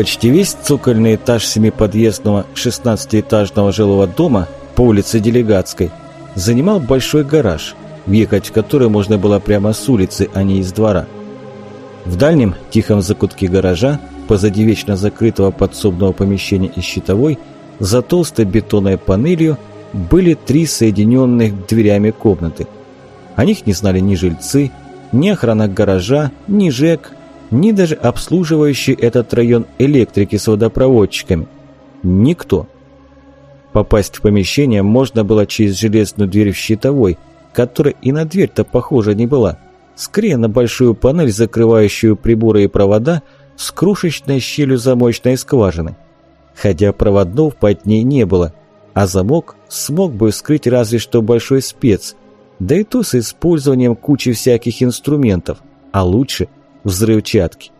Почти весь цокольный этаж семиподъездного 16-этажного жилого дома по улице Делегатской занимал большой гараж, въехать в который можно было прямо с улицы, а не из двора. В дальнем тихом закутке гаража, позади вечно закрытого подсобного помещения и щитовой, за толстой бетонной панелью были три соединенных дверями комнаты. О них не знали ни жильцы, ни охрана гаража, ни ЖЭК, ни даже обслуживающий этот район электрики с водопроводчиками. Никто. Попасть в помещение можно было через железную дверь в щитовой, которая и на дверь-то похожа не была. Скорее на большую панель, закрывающую приборы и провода с крошечной щелью замочной скважины. Хотя проводов под ней не было, а замок смог бы скрыть разве что большой спец, да и то с использованием кучи всяких инструментов, а лучше – взрывчатки.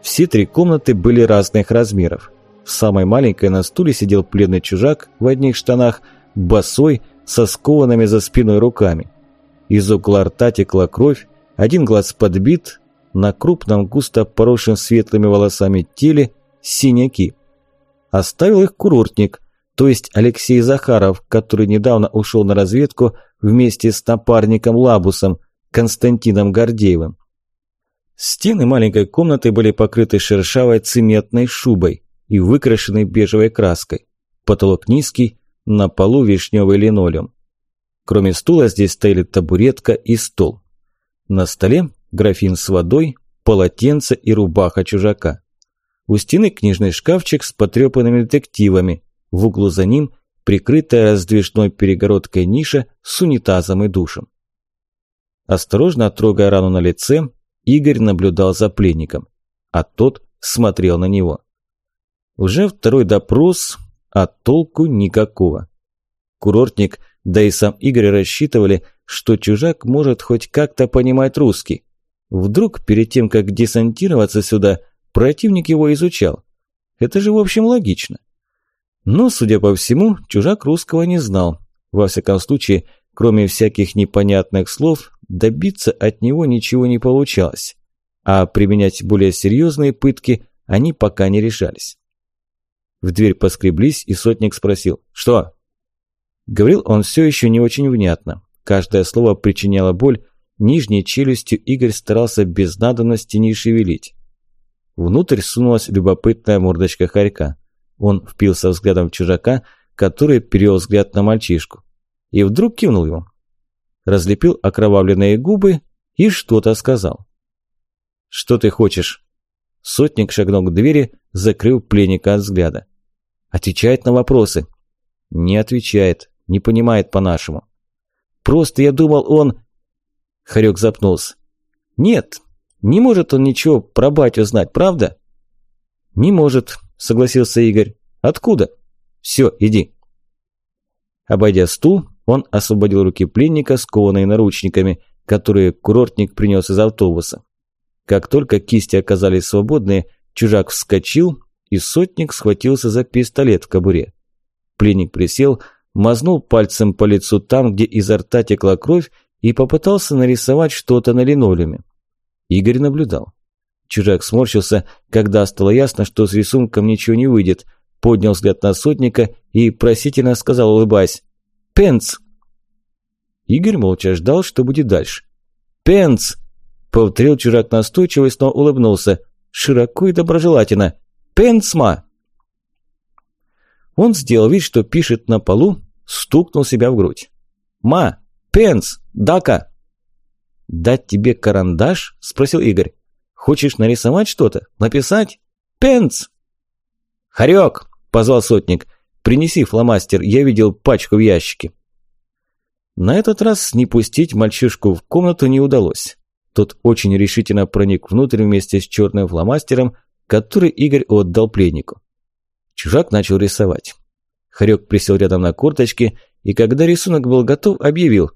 Все три комнаты были разных размеров. В самой маленькой на стуле сидел пленный чужак в одних штанах, босой, со скованными за спиной руками. Из угла рта текла кровь, один глаз подбит, на крупном густо поросшем светлыми волосами теле синяки. Оставил их курортник, то есть Алексей Захаров, который недавно ушел на разведку вместе с напарником Лабусом, Константином Гордеевым. Стены маленькой комнаты были покрыты шершавой цементной шубой и выкрашены бежевой краской. Потолок низкий, на полу вишневый линолеум. Кроме стула здесь стояли табуретка и стол. На столе графин с водой, полотенце и рубаха чужака. У стены книжный шкафчик с потрепанными детективами, в углу за ним прикрытая раздвижной перегородкой ниша с унитазом и душем. Осторожно трогая рану на лице, Игорь наблюдал за пленником, а тот смотрел на него. Уже второй допрос, а толку никакого. Курортник, да и сам Игорь рассчитывали, что чужак может хоть как-то понимать русский. Вдруг перед тем, как десантироваться сюда, противник его изучал. Это же в общем логично. Но, судя по всему, чужак русского не знал. Во всяком случае, кроме всяких непонятных слов, добиться от него ничего не получалось, а применять более серьезные пытки они пока не решались. В дверь поскреблись, и сотник спросил «Что?». Говорил он все еще не очень внятно. Каждое слово причиняло боль, нижней челюстью Игорь старался без надобности не шевелить. Внутрь сунулась любопытная мордочка хорька. Он впился взглядом в чужака, который перевел взгляд на мальчишку. И вдруг кивнул ему разлепил окровавленные губы и что-то сказал. «Что ты хочешь?» Сотник шагнул к двери, закрыл пленника от взгляда. «Отвечает на вопросы». «Не отвечает, не понимает по-нашему». «Просто я думал, он...» Харек запнулся. «Нет, не может он ничего про батю знать, правда?» «Не может», согласился Игорь. «Откуда?» «Все, иди». Обойдя стул, он освободил руки пленника, скованные наручниками, которые курортник принес из автобуса. Как только кисти оказались свободны, чужак вскочил, и сотник схватился за пистолет в кобуре. Пленник присел, мазнул пальцем по лицу там, где изо рта текла кровь, и попытался нарисовать что-то на линолеуме. Игорь наблюдал. Чужак сморщился, когда стало ясно, что с рисунком ничего не выйдет, поднял взгляд на сотника и просительно сказал, улыбаясь, Пенс!» Игорь молча ждал, что будет дальше. «Пенс!» – повторил чужак настойчиво и снова улыбнулся. Широко и доброжелательно. «Пенсма!» Он сделал вид, что пишет на полу, стукнул себя в грудь. «Ма! Пенс! Дака!» «Дать тебе карандаш?» – спросил Игорь. «Хочешь нарисовать что-то? Написать? Пенс!» «Харек!» – позвал сотник – Принеси фломастер, я видел пачку в ящике». На этот раз не пустить мальчишку в комнату не удалось. Тот очень решительно проник внутрь вместе с черным фломастером, который Игорь отдал пленнику. Чужак начал рисовать. Харек присел рядом на корточки, и когда рисунок был готов, объявил.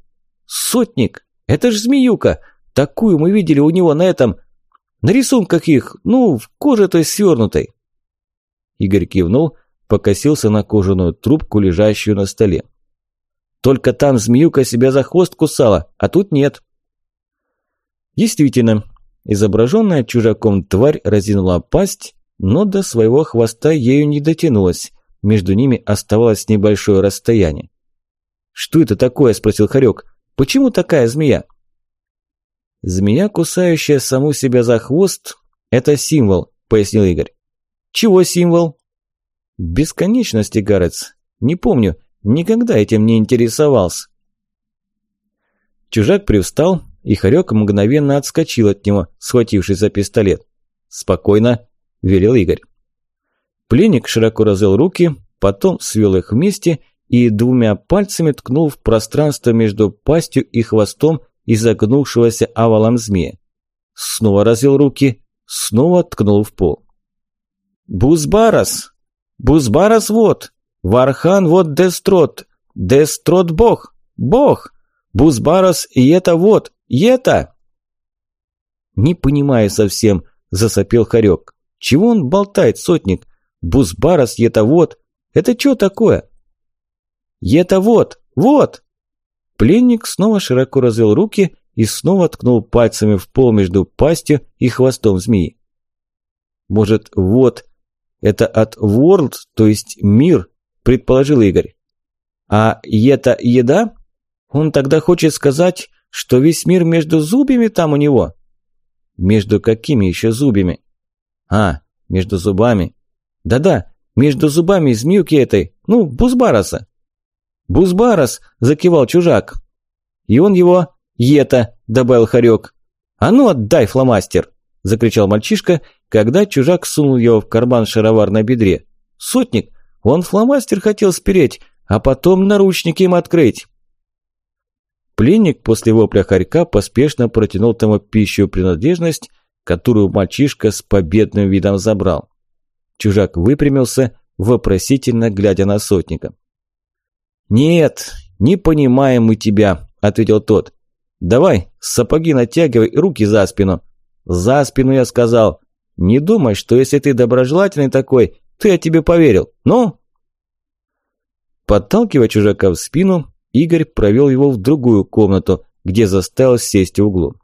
«Сотник! Это ж змеюка! Такую мы видели у него на этом... На рисунках их, ну, в коже той свернутой!» Игорь кивнул, покосился на кожаную трубку, лежащую на столе. Только там змеюка себя за хвост кусала, а тут нет. Действительно, изображенная чужаком тварь разинула пасть, но до своего хвоста ею не дотянулась. Между ними оставалось небольшое расстояние. «Что это такое?» – спросил Харек. «Почему такая змея?» «Змея, кусающая саму себя за хвост – это символ», – пояснил Игорь. «Чего символ?» «Бесконечности, Гарец. Не помню, никогда этим не интересовался». Чужак привстал, и Харек мгновенно отскочил от него, схватившись за пистолет. «Спокойно», – велел Игорь. Пленник широко развел руки, потом свел их вместе и двумя пальцами ткнул в пространство между пастью и хвостом изогнувшегося овалом змея. Снова развел руки, снова ткнул в пол. «Бузбарас! Бузбарас вот! Вархан вот Дестрот! Дестрот бог! Бог! Бузбарас и это вот! И это!» «Не понимаю совсем», – засопел Харек. «Чего он болтает, сотник? Бузбарас, это вот! Это что такое?» «Это вот! Вот!» Пленник снова широко развел руки и снова ткнул пальцами в пол между пастью и хвостом змеи. «Может, вот, это от world, то есть мир», – предположил Игорь. «А это еда? Он тогда хочет сказать, что весь мир между зубьями там у него?» «Между какими еще зубьями?» «А, между зубами. Да-да, между зубами змеюки этой, ну, Бузбараса». «Бузбарас!» – закивал чужак. «И он его «Ета!» – добавил Харек. «А ну отдай, фломастер!» – закричал мальчишка, когда чужак сунул его в карман шаровар на бедре. «Сотник! Он фломастер хотел спереть, а потом наручники им открыть!» Пленник после вопля хорька поспешно протянул тому пищу принадлежность, которую мальчишка с победным видом забрал. Чужак выпрямился, вопросительно глядя на сотника. «Нет, не понимаем мы тебя», – ответил тот. «Давай, сапоги натягивай и руки за спину». «За спину я сказал. Не думай, что если ты доброжелательный такой, ты я тебе поверил. Ну?» Подталкивая чужака в спину, Игорь провел его в другую комнату, где заставил сесть в углу.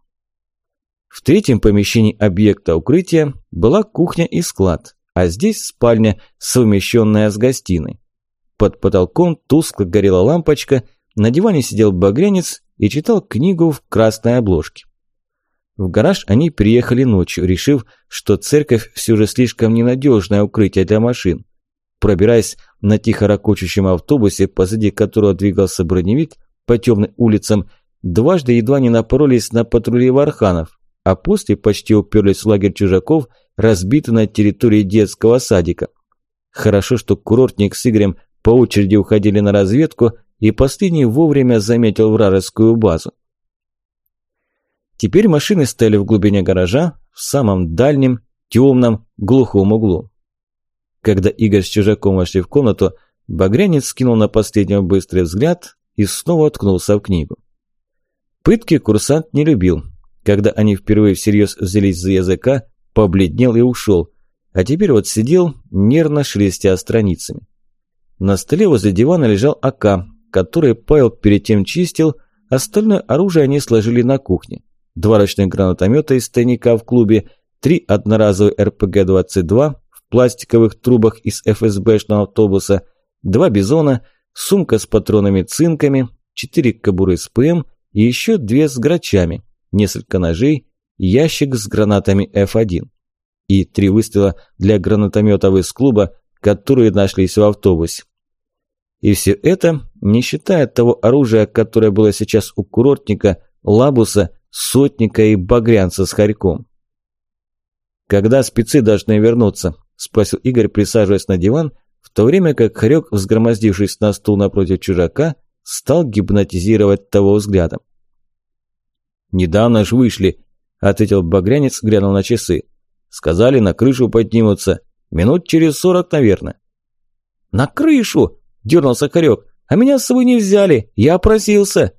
В третьем помещении объекта укрытия была кухня и склад, а здесь спальня, совмещенная с гостиной. Под потолком тускло горела лампочка, на диване сидел багрянец и читал книгу в красной обложке. В гараж они приехали ночью, решив, что церковь все же слишком ненадежное укрытие для машин. Пробираясь на тихо ракочущем автобусе, позади которого двигался броневик по темным улицам, дважды едва не напоролись на патрули варханов, а после почти уперлись в лагерь чужаков, разбитый на территории детского садика. Хорошо, что курортник с Игорем по очереди уходили на разведку, и последний вовремя заметил вражескую базу. Теперь машины стояли в глубине гаража, в самом дальнем, темном, глухом углу. Когда Игорь с чужаком вошли в комнату, Багрянец скинул на последнего быстрый взгляд и снова уткнулся в книгу. Пытки курсант не любил. Когда они впервые всерьез взялись за языка, побледнел и ушел, а теперь вот сидел, нервно шелестя страницами. На столе возле дивана лежал АК, который Павел перед тем чистил, остальное оружие они сложили на кухне. Два ручных гранатомета из тайника в клубе, три одноразовые РПГ-22 в пластиковых трубах из ФСБшного автобуса, два бизона, сумка с патронами-цинками, четыре кобуры с ПМ и еще две с грачами, несколько ножей, ящик с гранатами F1 и три выстрела для гранатометов из клуба, которые нашлись в автобусе. И все это, не считая того оружия, которое было сейчас у курортника, лабуса, сотника и багрянца с хорьком. «Когда спецы должны вернуться?» – спросил Игорь, присаживаясь на диван, в то время как хорек, взгромоздившись на стул напротив чужака, стал гипнотизировать того взглядом. «Недавно ж вышли», – ответил багрянец, глянул на часы. «Сказали, на крышу поднимутся. Минут через сорок, наверное». «На крышу!» – дернулся Хорек. «А меня с собой не взяли, я просился».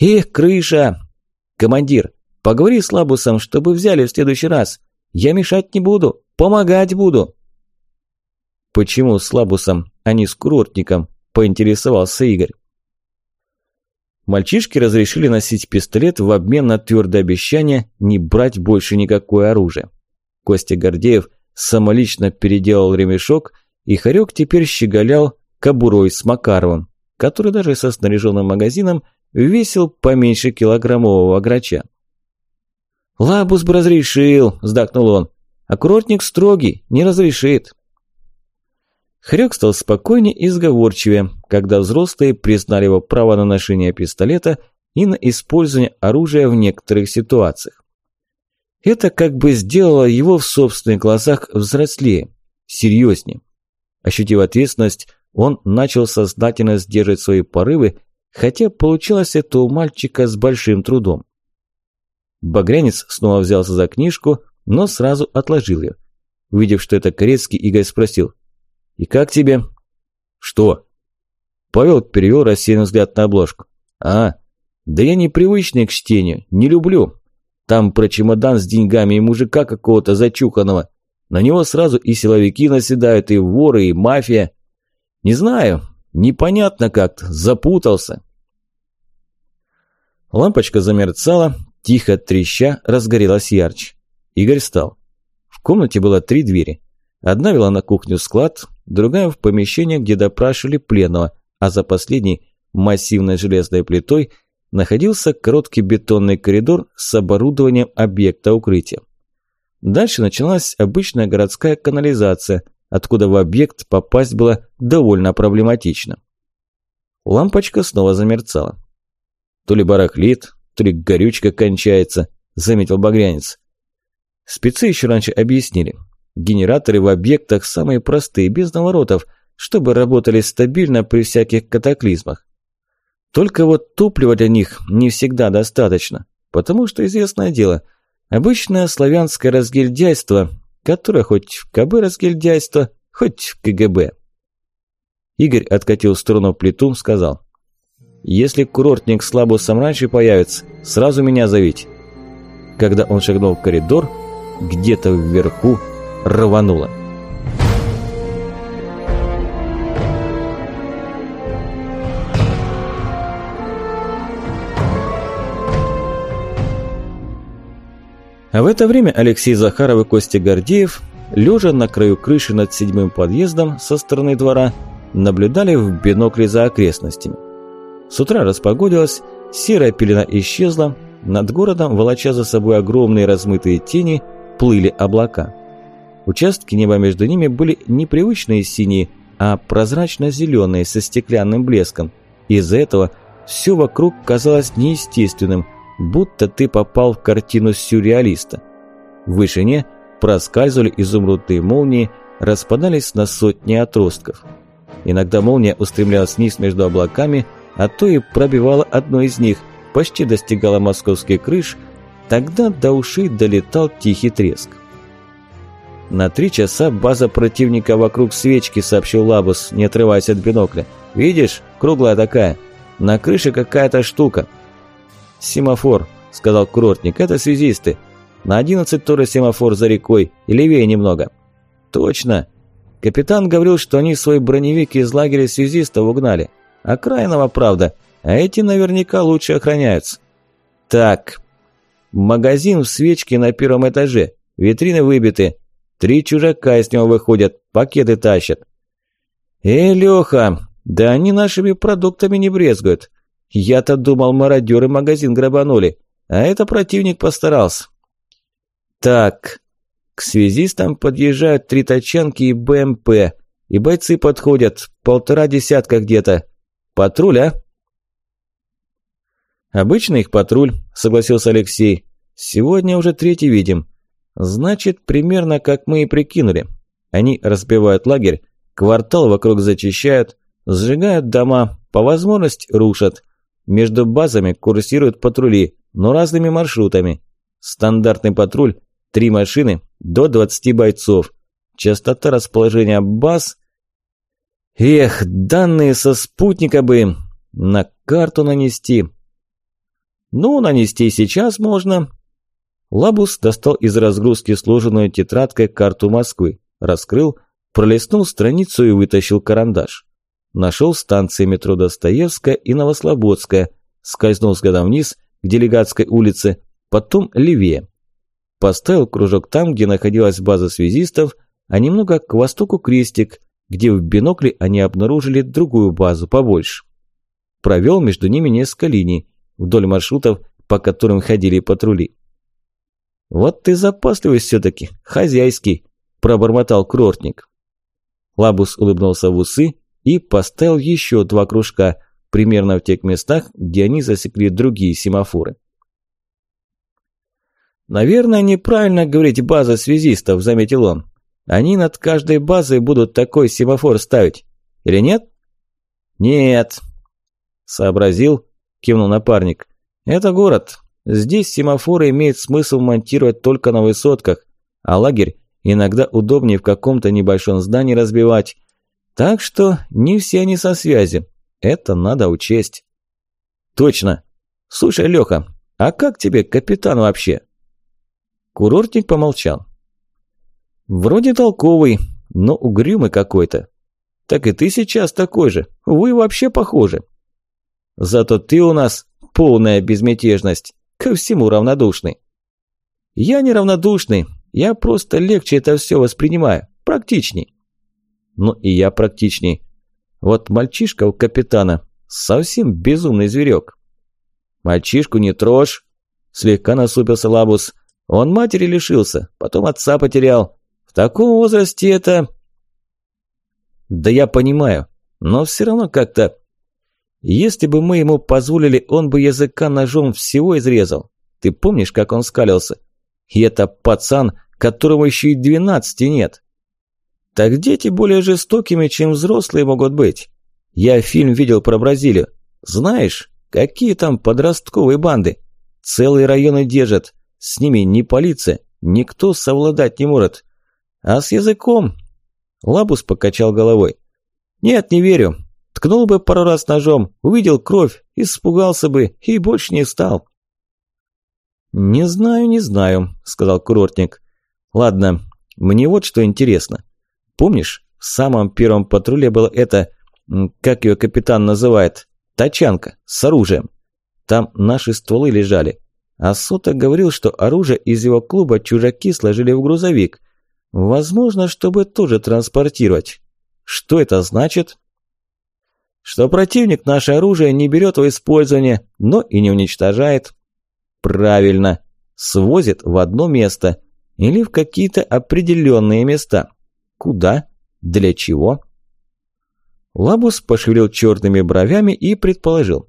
«Эх, крыша!» «Командир, поговори с Лабусом, чтобы взяли в следующий раз. Я мешать не буду, помогать буду». «Почему с Лабусом, а не с курортником?» – поинтересовался Игорь. Мальчишки разрешили носить пистолет в обмен на твердое обещание не брать больше никакое оружие. Костя Гордеев самолично переделал ремешок, и Харек теперь щеголял кобурой с Макаровым, который даже со снаряженным магазином весил поменьше килограммового грача. «Лабус бы разрешил», – вздохнул он. «А курортник строгий, не разрешит». Хрёк стал спокойнее и сговорчивее, когда взрослые признали его право на ношение пистолета и на использование оружия в некоторых ситуациях. Это как бы сделало его в собственных глазах взрослее, серьезнее. Ощутив ответственность, он начал сознательно сдерживать свои порывы, хотя получилось это у мальчика с большим трудом. Багрянец снова взялся за книжку, но сразу отложил ее. Увидев, что это Корецкий, Игорь спросил. «И как тебе?» «Что?» Павел перевел рассеянный взгляд на обложку. «А, да я непривычный к чтению, не люблю. Там про чемодан с деньгами и мужика какого-то зачуханного. На него сразу и силовики наседают, и воры, и мафия. Не знаю, непонятно как-то, запутался». Лампочка замерцала, тихо треща разгорелась ярче. Игорь встал. В комнате было три двери. Одна вела на кухню-склад, другая в помещение, где допрашивали пленного, а за последней, массивной железной плитой, находился короткий бетонный коридор с оборудованием объекта укрытия. Дальше началась обычная городская канализация, откуда в объект попасть было довольно проблематично. Лампочка снова замерцала. То ли барахлит, то ли горючка кончается, заметил багрянец. Спецы еще раньше объяснили. Генераторы в объектах самые простые, без наворотов, чтобы работали стабильно при всяких катаклизмах. Только вот топлива для них не всегда достаточно, потому что, известное дело, обычное славянское разгильдяйство, которое хоть в КБ разгильдяйство, хоть в КГБ. Игорь откатил в сторону плиту, сказал, «Если курортник с лабусом раньше появится, сразу меня зовите». Когда он шагнул в коридор, где-то вверху рвануло. А в это время Алексей Захаров и Костя Гордеев, лежа на краю крыши над седьмым подъездом со стороны двора, наблюдали в бинокле за окрестностями. С утра распогодилось, серая пелена исчезла, над городом, волоча за собой огромные размытые тени, плыли облака. Участки неба между ними были непривычные синие, а прозрачно-зеленые со стеклянным блеском. Из-за этого все вокруг казалось неестественным, будто ты попал в картину сюрреалиста. В вышине проскальзывали изумрудные молнии, распадались на сотни отростков. Иногда молния устремлялась вниз между облаками, а то и пробивала одно из них, почти достигала московских крыш, тогда до ушей долетал тихий треск. «На три часа база противника вокруг свечки», — сообщил Лабус, не отрываясь от бинокля. «Видишь? Круглая такая. На крыше какая-то штука». «Семафор», — сказал курортник, — «это связисты. На одиннадцать тоже семафор за рекой, и левее немного». «Точно. Капитан говорил, что они свой броневик из лагеря связистов угнали. Окраинного, правда, а эти наверняка лучше охраняются». «Так. Магазин в свечке на первом этаже. Витрины выбиты. Три чужака из него выходят, пакеты тащат. Эй, Леха, да они нашими продуктами не брезгуют. Я-то думал, мародеры магазин грабанули, а это противник постарался. Так, к связистам подъезжают три тачанки и БМП, и бойцы подходят, полтора десятка где-то. Патруль, а? Обычный их патруль, согласился Алексей. Сегодня уже третий видим. Значит, примерно как мы и прикинули. Они разбивают лагерь, квартал вокруг зачищают, сжигают дома, по возможности рушат. Между базами курсируют патрули, но разными маршрутами. Стандартный патруль – три машины, до 20 бойцов. Частота расположения баз... Эх, данные со спутника бы на карту нанести. Ну, нанести сейчас можно, Лабус достал из разгрузки сложенную тетрадкой карту Москвы, раскрыл, пролистнул страницу и вытащил карандаш. Нашел станции метро Достоевская и Новослободская, скользнул взглядом вниз к Делегатской улице, потом левее. поставил кружок там, где находилась база связистов, а немного к востоку крестик, где в бинокле они обнаружили другую базу побольше. Провел между ними несколько линий, вдоль маршрутов, по которым ходили патрули. «Вот ты запасливый все-таки, хозяйский», – пробормотал курортник. Лабус улыбнулся в усы и поставил еще два кружка, примерно в тех местах, где они засекли другие семафоры. «Наверное, неправильно говорить база связистов», – заметил он. «Они над каждой базой будут такой семафор ставить. Или нет?» «Нет», – сообразил, кивнул напарник. «Это город. Здесь семафоры имеет смысл монтировать только на высотках, а лагерь иногда удобнее в каком-то небольшом здании разбивать. Так что не все они со связи. Это надо учесть. Точно. Слушай, Леха, а как тебе капитан вообще? Курортник помолчал. Вроде толковый, но угрюмый какой-то. Так и ты сейчас такой же. Вы вообще похожи. Зато ты у нас полная безмятежность ко всему равнодушный. Я не равнодушный, я просто легче это все воспринимаю, практичней. Ну и я практичней. Вот мальчишка у капитана совсем безумный зверек. Мальчишку не трожь, слегка насупился Лабус. Он матери лишился, потом отца потерял. В таком возрасте это... Да я понимаю, но все равно как-то если бы мы ему позволили, он бы языка ножом всего изрезал. Ты помнишь, как он скалился? И это пацан, которому еще и двенадцати нет. Так дети более жестокими, чем взрослые могут быть. Я фильм видел про Бразилию. Знаешь, какие там подростковые банды? Целые районы держат. С ними ни полиция, никто совладать не может. А с языком? Лабус покачал головой. Нет, не верю. Ткнул бы пару раз ножом, увидел кровь, испугался бы и больше не стал. «Не знаю, не знаю», – сказал курортник. «Ладно, мне вот что интересно. Помнишь, в самом первом патруле было это, как ее капитан называет, тачанка с оружием? Там наши стволы лежали. А Сота говорил, что оружие из его клуба чужаки сложили в грузовик. Возможно, чтобы тоже транспортировать. Что это значит?» что противник наше оружие не берет в использование, но и не уничтожает. Правильно, свозит в одно место или в какие-то определенные места. Куда? Для чего? Лабус пошевелил черными бровями и предположил.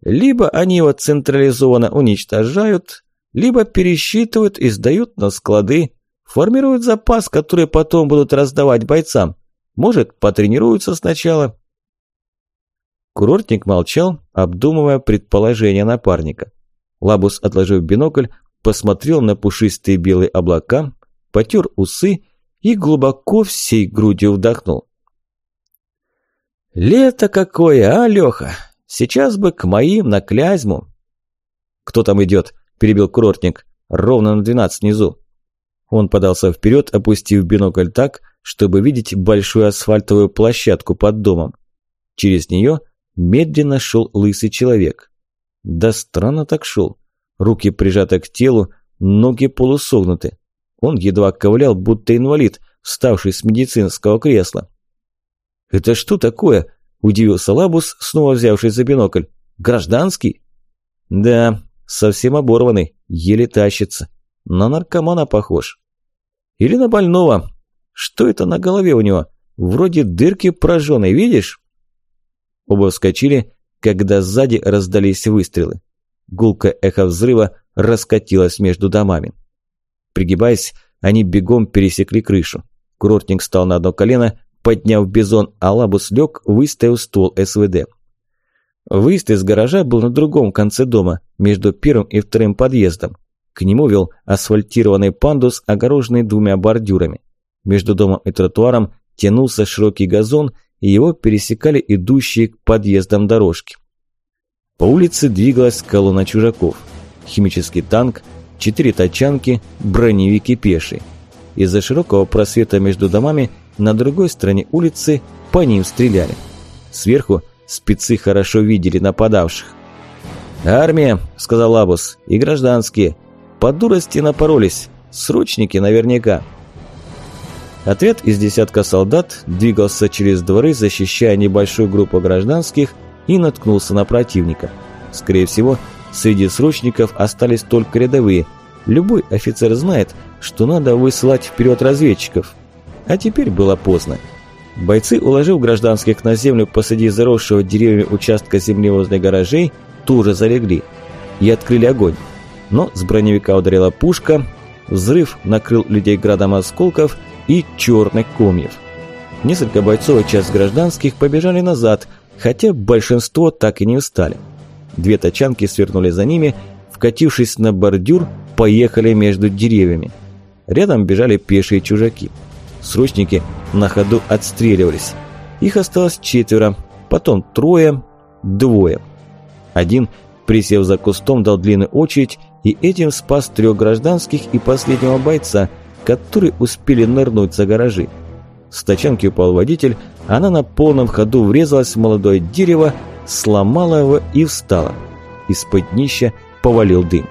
Либо они его централизованно уничтожают, либо пересчитывают и сдают на склады, формируют запас, который потом будут раздавать бойцам. Может, потренируются сначала, Курортник молчал, обдумывая предположение напарника. Лабус, отложив бинокль, посмотрел на пушистые белые облака, потер усы и глубоко всей грудью вдохнул. «Лето какое, а, Леха? Сейчас бы к моим на Клязьму!» «Кто там идет?» – перебил курортник. «Ровно на двенадцать внизу». Он подался вперед, опустив бинокль так, чтобы видеть большую асфальтовую площадку под домом. Через нее – медленно шел лысый человек. Да странно так шел. Руки прижаты к телу, ноги полусогнуты. Он едва ковылял, будто инвалид, вставший с медицинского кресла. «Это что такое?» – удивился Лабус, снова взявший за бинокль. «Гражданский?» «Да, совсем оборванный, еле тащится. На наркомана похож. Или на больного. Что это на голове у него? Вроде дырки прожженной, видишь?» Оба вскочили, когда сзади раздались выстрелы. Гулкое эхо взрыва раскатилось между домами. Пригибаясь, они бегом пересекли крышу. Курортник встал на одно колено, подняв бизон, а лабус лег, выставив ствол СВД. Выезд из гаража был на другом конце дома, между первым и вторым подъездом. К нему вел асфальтированный пандус, огороженный двумя бордюрами. Между домом и тротуаром тянулся широкий газон, и его пересекали идущие к подъездам дорожки. По улице двигалась колонна чужаков. Химический танк, четыре тачанки, броневики пешие. Из-за широкого просвета между домами на другой стороне улицы по ним стреляли. Сверху спецы хорошо видели нападавших. «Армия», — сказал Абус, — «и гражданские. По дурости напоролись. Срочники наверняка. Отряд из десятка солдат двигался через дворы, защищая небольшую группу гражданских, и наткнулся на противника. Скорее всего, среди срочников остались только рядовые. Любой офицер знает, что надо высылать вперед разведчиков. А теперь было поздно. Бойцы, уложив гражданских на землю посреди заросшего деревьями участка земли возле гаражей, тоже залегли и открыли огонь. Но с броневика ударила пушка, взрыв накрыл людей градом осколков и черных комьев. Несколько бойцов и часть гражданских побежали назад, хотя большинство так и не устали. Две тачанки свернули за ними, вкатившись на бордюр, поехали между деревьями. Рядом бежали пешие чужаки. Срочники на ходу отстреливались. Их осталось четверо, потом трое, двое. Один, присев за кустом, дал длинную очередь и этим спас трех гражданских и последнего бойца, которые успели нырнуть за гаражи. С тачанки упал водитель, она на полном ходу врезалась в молодое дерево, сломала его и встала. Из-под днища повалил дым.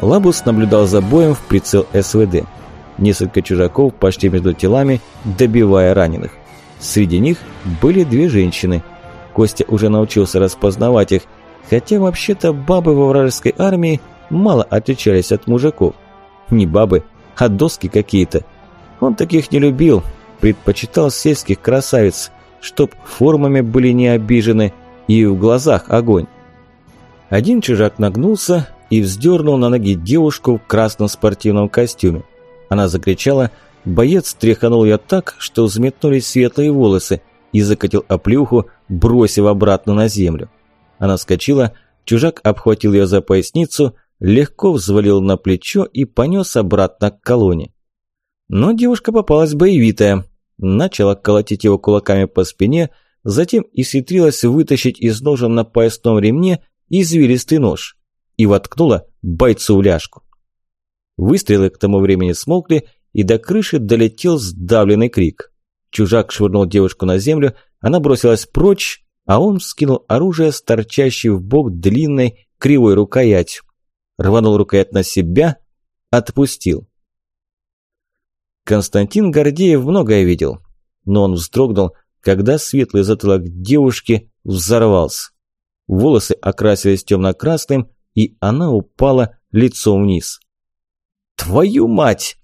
Лабус наблюдал за боем в прицел СВД. Несколько чужаков пошли между телами, добивая раненых. Среди них были две женщины. Костя уже научился распознавать их, хотя вообще-то бабы во вражеской армии мало отличались от мужиков. Не бабы, а доски какие-то. Он таких не любил, предпочитал сельских красавиц, чтоб формами были не обижены и в глазах огонь. Один чужак нагнулся, и вздернул на ноги девушку в красном спортивном костюме. Она закричала, боец тряханул ее так, что взметнулись светлые волосы и закатил оплюху, бросив обратно на землю. Она вскочила, чужак обхватил ее за поясницу, легко взвалил на плечо и понес обратно к колонне. Но девушка попалась боевитая, начала колотить его кулаками по спине, затем исхитрилась вытащить из ножен на поясном ремне извилистый нож и воткнула бойцу в ляжку. Выстрелы к тому времени смолкли, и до крыши долетел сдавленный крик. Чужак швырнул девушку на землю, она бросилась прочь, а он вскинул оружие с торчащей в бок длинной кривой рукоятью. Рванул рукоять на себя, отпустил. Константин Гордеев многое видел, но он вздрогнул, когда светлый затылок девушки взорвался. Волосы окрасились темно-красным, и она упала лицом вниз. «Твою мать!»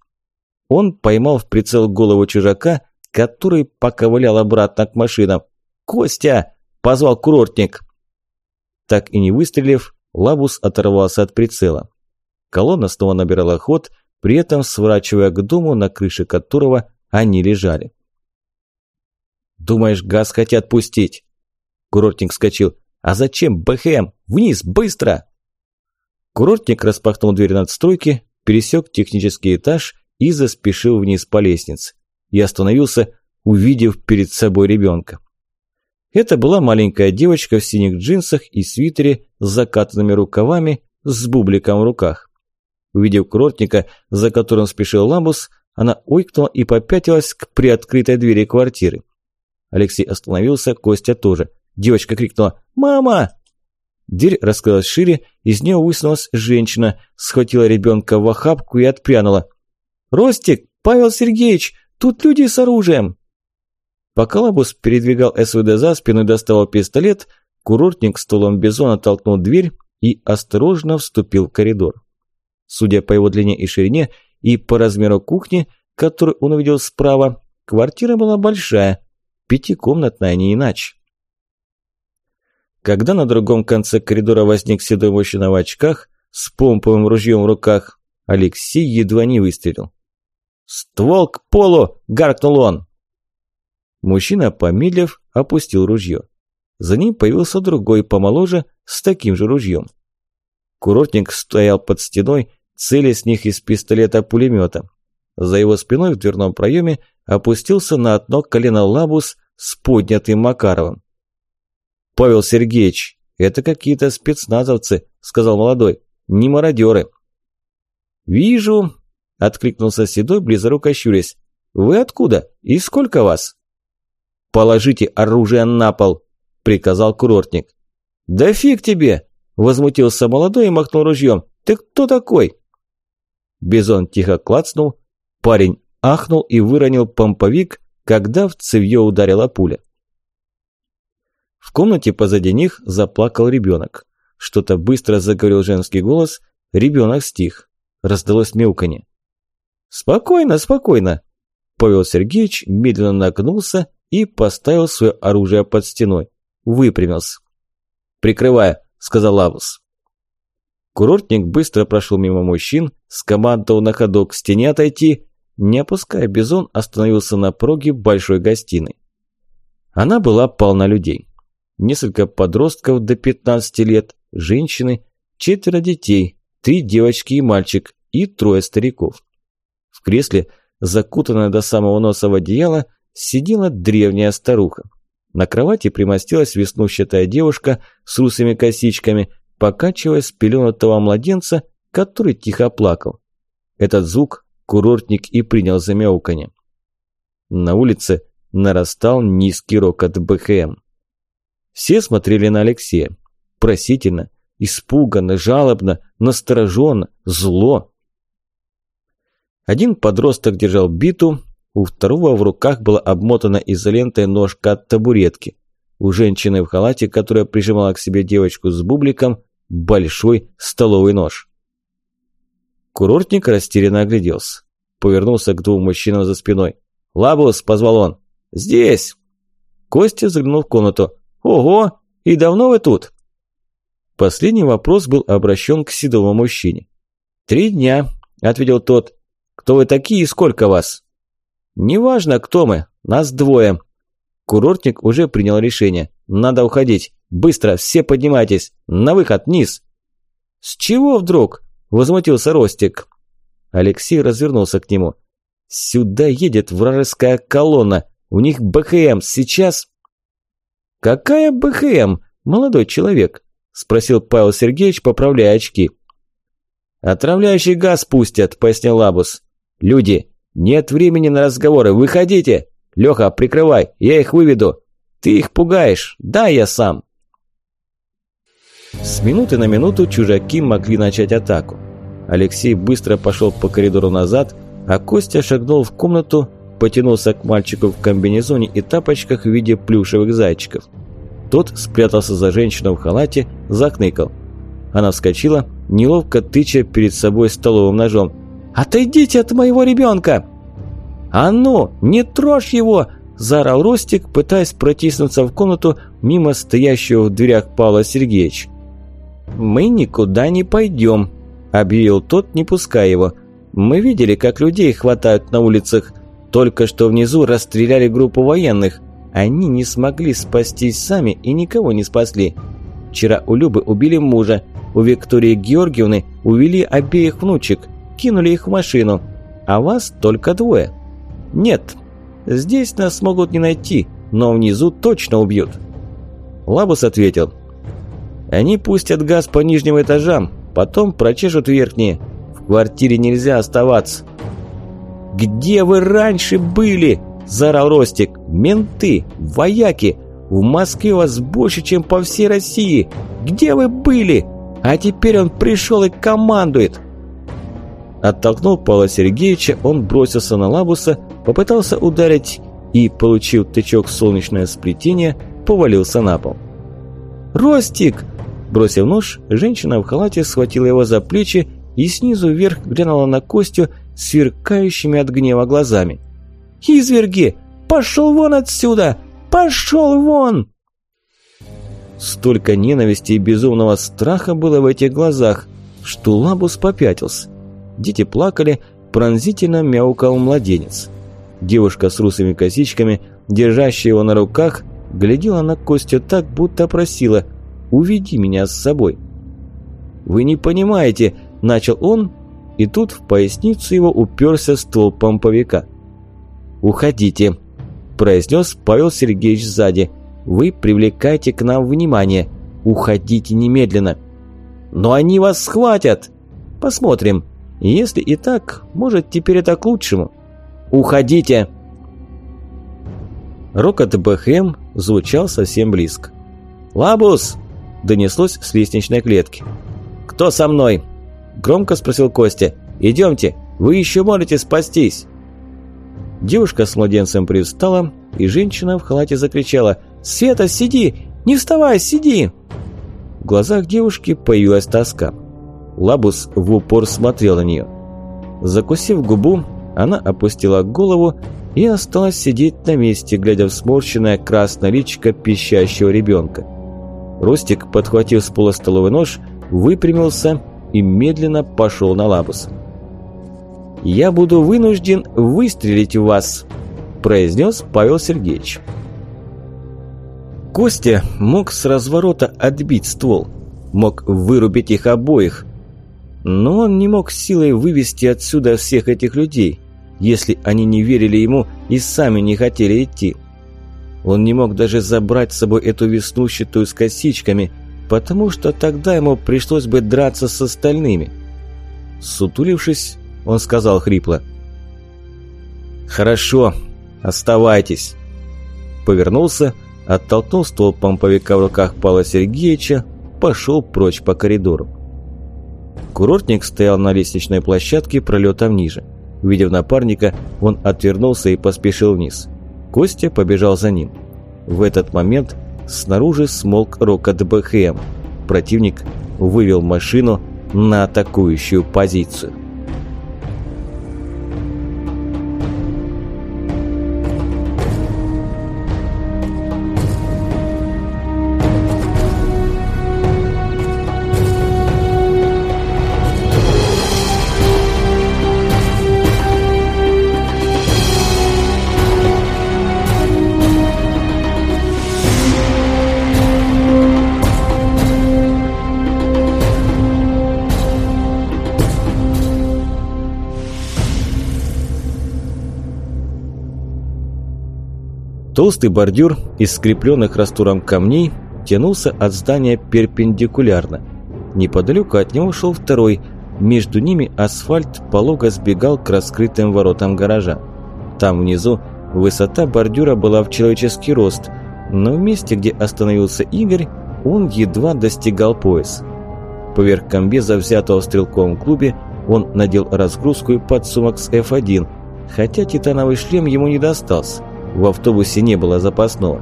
Он поймал в прицел голову чужака, который поковылял обратно к машинам. «Костя!» – позвал курортник. Так и не выстрелив, Лабус оторвался от прицела. Колонна снова набирала ход, при этом сворачивая к дому, на крыше которого они лежали. «Думаешь, газ хотят пустить?» Курортник вскочил. «А зачем, БХМ? Вниз, быстро!» Курортник распахнул дверь надстройки, пересек технический этаж и заспешил вниз по лестнице. И остановился, увидев перед собой ребенка. Это была маленькая девочка в синих джинсах и свитере с закатанными рукавами, с бубликом в руках. Увидев курортника, за которым спешил ламбус, она ойкнула и попятилась к приоткрытой двери квартиры. Алексей остановился, Костя тоже. Девочка крикнула «Мама!» Дверь раскрылась шире, из нее высунулась женщина, схватила ребенка в охапку и отпрянула. «Ростик! Павел Сергеевич! Тут люди с оружием!» Пока Лабус передвигал СВД за спину и доставал пистолет, курортник столом бизона толкнул дверь и осторожно вступил в коридор. Судя по его длине и ширине и по размеру кухни, которую он увидел справа, квартира была большая, пятикомнатная, не иначе. Когда на другом конце коридора возник седой мужчина в очках с помповым ружьем в руках, Алексей едва не выстрелил. «Ствол к полу!» – гаркнул он. Мужчина, помедлив, опустил ружье. За ним появился другой, помоложе, с таким же ружьем. Курортник стоял под стеной, цели с них из пистолета-пулемета. За его спиной в дверном проеме опустился на одно колено лабус с поднятым Макаровым. «Павел Сергеевич, это какие-то спецназовцы», – сказал молодой, – «не мародеры». «Вижу», – откликнулся Седой, близоруко щурясь. Вы откуда? И сколько вас?» «Положите оружие на пол», – приказал курортник. «Да фиг тебе!» – возмутился молодой и махнул ружьем. «Ты кто такой?» Бизон тихо клацнул, парень ахнул и выронил помповик, когда в цевьё ударила пуля. В комнате позади них заплакал ребенок. Что-то быстро заговорил женский голос, ребенок стих. Раздалось мяуканье. «Спокойно, спокойно!» Павел Сергеевич медленно нагнулся и поставил свое оружие под стеной. Выпрямился. «Прикрывая», – сказал Авус. Курортник быстро прошел мимо мужчин, скомандовал на ходу к стене отойти. Не опуская бизон, остановился на проге большой гостиной. Она была полна людей. Несколько подростков до 15 лет, женщины, четверо детей, три девочки и мальчик и трое стариков. В кресле, закутанная до самого носа в одеяло, сидела древняя старуха. На кровати примостилась веснущатая девушка с русыми косичками, покачивая пеленатого младенца, который тихо плакал. Этот звук курортник и принял за мяуканье. На улице нарастал низкий рокот БХМ. Все смотрели на Алексея. Просительно, испуганно, жалобно, настороженно, зло. Один подросток держал биту, у второго в руках была обмотана изолентой ножка от табуретки. У женщины в халате, которая прижимала к себе девочку с бубликом, большой столовый нож. Курортник растерянно огляделся. Повернулся к двум мужчинам за спиной. «Лабус!» – позвал он. «Здесь!» Костя заглянул в комнату. «Ого! И давно вы тут?» Последний вопрос был обращен к седому мужчине. «Три дня», – ответил тот. «Кто вы такие и сколько вас?» «Неважно, кто мы. Нас двое». Курортник уже принял решение. «Надо уходить. Быстро, все поднимайтесь. На выход, вниз». «С чего вдруг?» – возмутился Ростик. Алексей развернулся к нему. «Сюда едет вражеская колонна. У них БХМ. Сейчас...» «Какая БХМ, молодой человек?» – спросил Павел Сергеевич, поправляя очки. «Отравляющий газ пустят», – пояснил Лабус. «Люди, нет времени на разговоры, выходите! Леха, прикрывай, я их выведу. Ты их пугаешь, да, я сам». С минуты на минуту чужаки могли начать атаку. Алексей быстро пошел по коридору назад, а Костя шагнул в комнату, потянулся к мальчику в комбинезоне и тапочках в виде плюшевых зайчиков. Тот спрятался за женщину в халате, захныкал. Она вскочила, неловко тыча перед собой столовым ножом. «Отойдите от моего ребенка!» «А ну, не трожь его!» – заорал Ростик, пытаясь протиснуться в комнату мимо стоящего в дверях Павла Сергеевича. «Мы никуда не пойдем», – объявил тот, не пуская его. «Мы видели, как людей хватают на улицах. Только что внизу расстреляли группу военных. Они не смогли спастись сами и никого не спасли. Вчера у Любы убили мужа, у Виктории Георгиевны увели обеих внучек, кинули их в машину, а вас только двое. Нет, здесь нас могут не найти, но внизу точно убьют». Лабус ответил. «Они пустят газ по нижним этажам, потом прочешут верхние. В квартире нельзя оставаться». «Где вы раньше были?» – заорал Ростик. «Менты! Вояки! В Москве вас больше, чем по всей России! Где вы были? А теперь он пришел и командует!» Оттолкнул Павла Сергеевича, он бросился на Лабуса, попытался ударить и, получив тычок в солнечное сплетение, повалился на пол. «Ростик!» Бросив нож, женщина в халате схватила его за плечи и снизу вверх глянула на Костю сверкающими от гнева глазами. «Изверги! Пошел вон отсюда! Пошел вон!» Столько ненависти и безумного страха было в этих глазах, что Лабус попятился. Дети плакали, пронзительно мяукал младенец. Девушка с русыми косичками, держащая его на руках, глядела на Костю так, будто просила «Уведи меня с собой». «Вы не понимаете», – начал он, и тут в поясницу его уперся ствол помповика. «Уходите», – произнес Павел Сергеевич сзади. «Вы привлекаете к нам внимание. Уходите немедленно». «Но они вас схватят!» «Посмотрим. Если и так, может, теперь это к лучшему». Уходите!» Рокот БХМ звучал совсем близко. «Лабус!» – донеслось с лестничной клетки. «Кто со мной?» – громко спросил Костя. «Идемте, вы еще можете спастись!» Девушка с младенцем привстала, и женщина в халате закричала «Света, сиди! Не вставай, сиди!» В глазах девушки появилась тоска. Лабус в упор смотрел на нее. Закусив губу, она опустила голову и осталась сидеть на месте, глядя в сморщенное красное личико пищащего ребенка. Ростик, подхватив с пола столовый нож, выпрямился и медленно пошел на Лабуса. «Я буду вынужден выстрелить в вас», – произнес Павел Сергеевич. Костя мог с разворота отбить ствол, мог вырубить их обоих, но он не мог силой вывести отсюда всех этих людей, если они не верили ему и сами не хотели идти. Он не мог даже забрать с собой эту веснущатую с косичками, потому что тогда ему пришлось бы драться с остальными. Сутулившись, он сказал хрипло. «Хорошо, оставайтесь». Повернулся, оттолкнул ствол помповика в руках Павла Сергеевича, пошел прочь по коридору. Курортник стоял на лестничной площадке пролетом ниже. Увидев напарника, он отвернулся и поспешил вниз. Костя побежал за ним. В этот момент снаружи смолк рокот БХМ. Противник вывел машину на атакующую позицию. Толстый бордюр из скрепленных растуром камней тянулся от здания перпендикулярно. Неподалеку от него шел второй, между ними асфальт полого сбегал к раскрытым воротам гаража. Там внизу высота бордюра была в человеческий рост, но в месте, где остановился Игорь, он едва достигал пояс. Поверх комбеза, взятого стрелковом клубе, он надел разгрузку и подсумок с F1, хотя титановый шлем ему не достался. В автобусе не было запасного.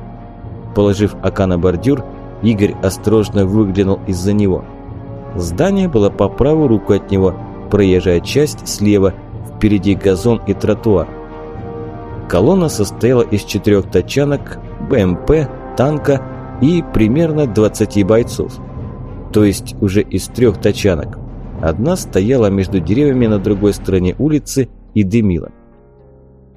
Положив ока на бордюр, Игорь осторожно выглянул из-за него. Здание было по правую руку от него, проезжая часть слева, впереди газон и тротуар. Колонна состояла из четырех тачанок, БМП, танка и примерно 20 бойцов. То есть уже из трех тачанок. Одна стояла между деревьями на другой стороне улицы и дымила.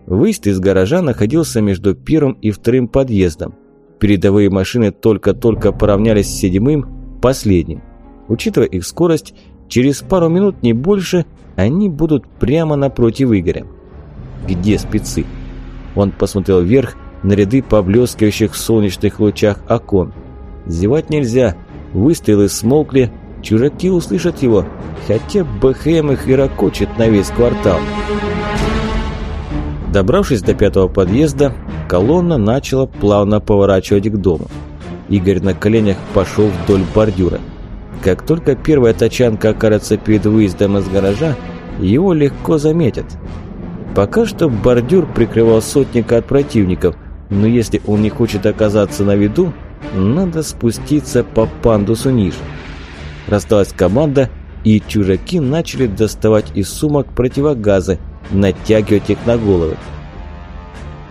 Выезд из гаража находился между первым и вторым подъездом. Передовые машины только-только поравнялись с седьмым, последним. Учитывая их скорость, через пару минут, не больше, они будут прямо напротив Игоря. Где спецы? Он посмотрел вверх на ряды поблескивающих в солнечных лучах окон. Зевать нельзя, выстрелы смолкли, чужаки услышат его, хотя БХМ их и ракочет на весь квартал. Добравшись до пятого подъезда, колонна начала плавно поворачивать к дому. Игорь на коленях пошел вдоль бордюра. Как только первая тачанка окажется перед выездом из гаража, его легко заметят. Пока что бордюр прикрывал сотника от противников, но если он не хочет оказаться на виду, надо спуститься по пандусу ниже. Раздалась команда, и чужаки начали доставать из сумок противогазы, натягивать их на головы.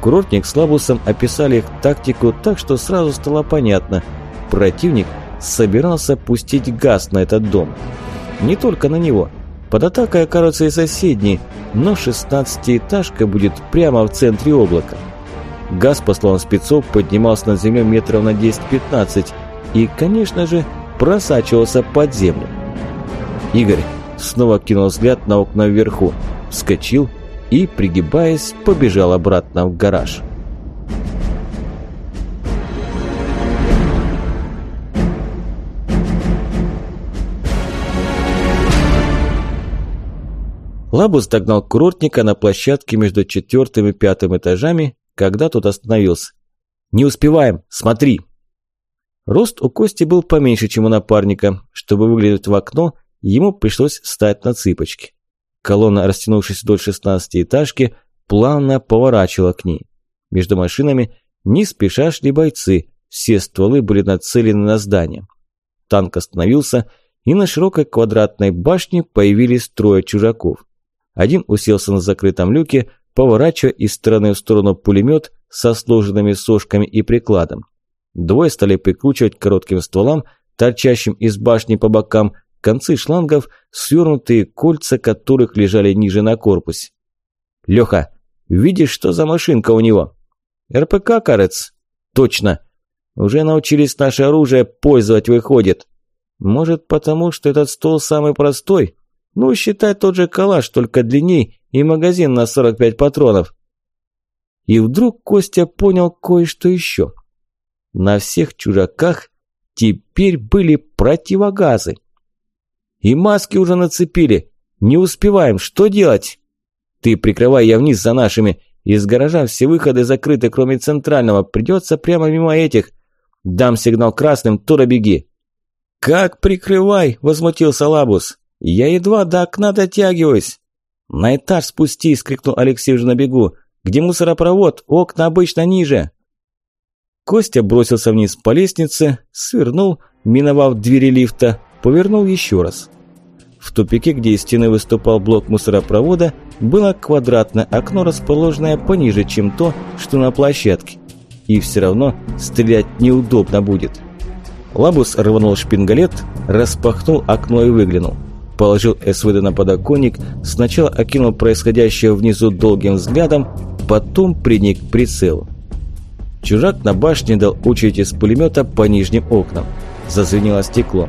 Курортник с Лабусом описали их тактику так, что сразу стало понятно. Противник собирался пустить газ на этот дом. Не только на него. Под атакой окажутся и соседние, но 16-этажка будет прямо в центре облака. Газ, по словам спецов, поднимался над землей метров на 10-15 и, конечно же, просачивался под землю. Игорь снова кинул взгляд на окна вверху вскочил и, пригибаясь, побежал обратно в гараж. Лабус догнал курортника на площадке между четвертым и пятым этажами, когда тот остановился. «Не успеваем, смотри!» Рост у Кости был поменьше, чем у напарника. Чтобы выглянуть в окно, ему пришлось встать на цыпочки. Колонна, растянувшись вдоль шестнадцатиэтажки, плавно поворачивала к ней. Между машинами не спеша шли бойцы, все стволы были нацелены на здание. Танк остановился, и на широкой квадратной башне появились трое чужаков. Один уселся на закрытом люке, поворачивая из стороны в сторону пулемет со сложенными сошками и прикладом. Двое стали прикручивать коротким стволам, торчащим из башни по бокам, концы шлангов, свернутые кольца которых лежали ниже на корпусе. «Лёха, видишь, что за машинка у него?» «РПК, карец?» «Точно. Уже научились наше оружие пользовать, выходит. Может, потому что этот стол самый простой? Ну, считай тот же калаш, только длинней и магазин на 45 патронов». И вдруг Костя понял кое-что еще. На всех чужаках теперь были противогазы. И маски уже нацепили. Не успеваем, что делать? Ты прикрывай, я вниз за нашими. Из гаража все выходы закрыты, кроме центрального. Придется прямо мимо этих. Дам сигнал красным, Тура беги. Как прикрывай? Возмутился Лабус. Я едва до окна дотягиваюсь. На этаж спустись, крикнул Алексей уже на бегу. Где мусоропровод? Окна обычно ниже. Костя бросился вниз по лестнице, свернул, миновав двери лифта, повернул еще раз. В тупике, где из стены выступал блок мусоропровода, было квадратное окно, расположенное пониже, чем то, что на площадке. И все равно стрелять неудобно будет. Лабус рванул шпингалет, распахнул окно и выглянул. Положил СВД на подоконник, сначала окинул происходящее внизу долгим взглядом, потом приник к прицелу. Чужак на башне дал очередь из пулемета по нижним окнам. Зазвенело стекло.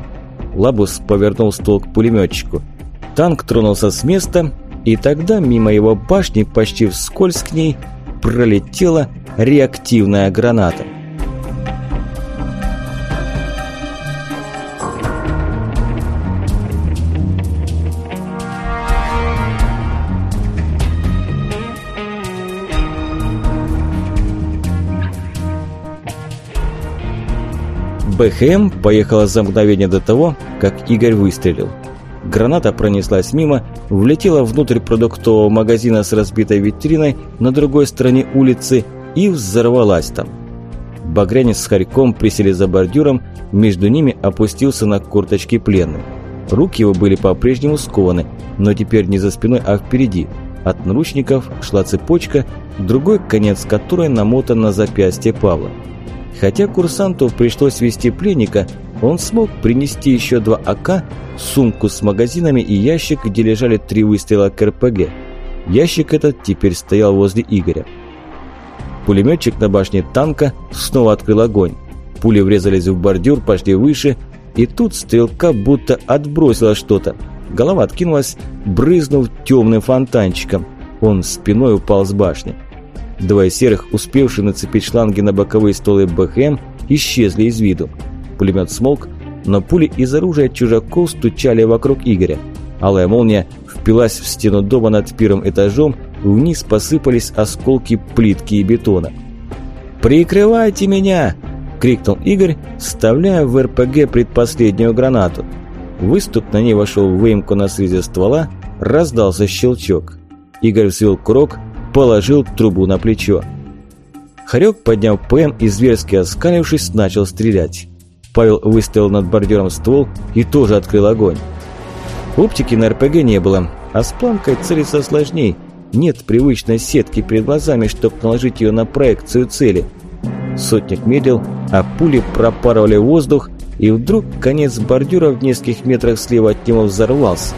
Лабус повернул ствол к пулеметчику. Танк тронулся с места, и тогда мимо его башни, почти вскользь к ней, пролетела реактивная граната. БХМ поехала за мгновение до того, как Игорь выстрелил. Граната пронеслась мимо, влетела внутрь продуктового магазина с разбитой витриной на другой стороне улицы и взорвалась там. Багрянец с Харьком присели за бордюром, между ними опустился на курточки пленным. Руки его были по-прежнему скованы, но теперь не за спиной, а впереди. От наручников шла цепочка, другой конец которой намотан на запястье Павла. Хотя курсанту пришлось вести пленника, он смог принести еще два АК, сумку с магазинами и ящик, где лежали три выстрела к РПГ. Ящик этот теперь стоял возле Игоря. Пулеметчик на башне танка снова открыл огонь. Пули врезались в бордюр, пошли выше, и тут стрелка будто отбросила что-то. Голова откинулась, брызнув темным фонтанчиком. Он спиной упал с башни. Два серых, успевшие нацепить шланги на боковые столы БХМ, исчезли из виду. Пулемет смолк, но пули из оружия чужаков стучали вокруг Игоря. Алая молния впилась в стену дома над первым этажом, вниз посыпались осколки плитки и бетона. «Прикрывайте меня!» – крикнул Игорь, вставляя в РПГ предпоследнюю гранату. Выступ на ней вошел в выемку на срезе ствола, раздался щелчок. Игорь взвел курок – положил трубу на плечо. Харек, подняв ПМ и зверски оскалившись, начал стрелять. Павел выставил над бордюром ствол и тоже открыл огонь. Оптики на РПГ не было, а с планкой целиться сложней. Нет привычной сетки перед глазами, чтобы наложить ее на проекцию цели. Сотник медлил, а пули пропарывали воздух, и вдруг конец бордюра в нескольких метрах слева от него взорвался,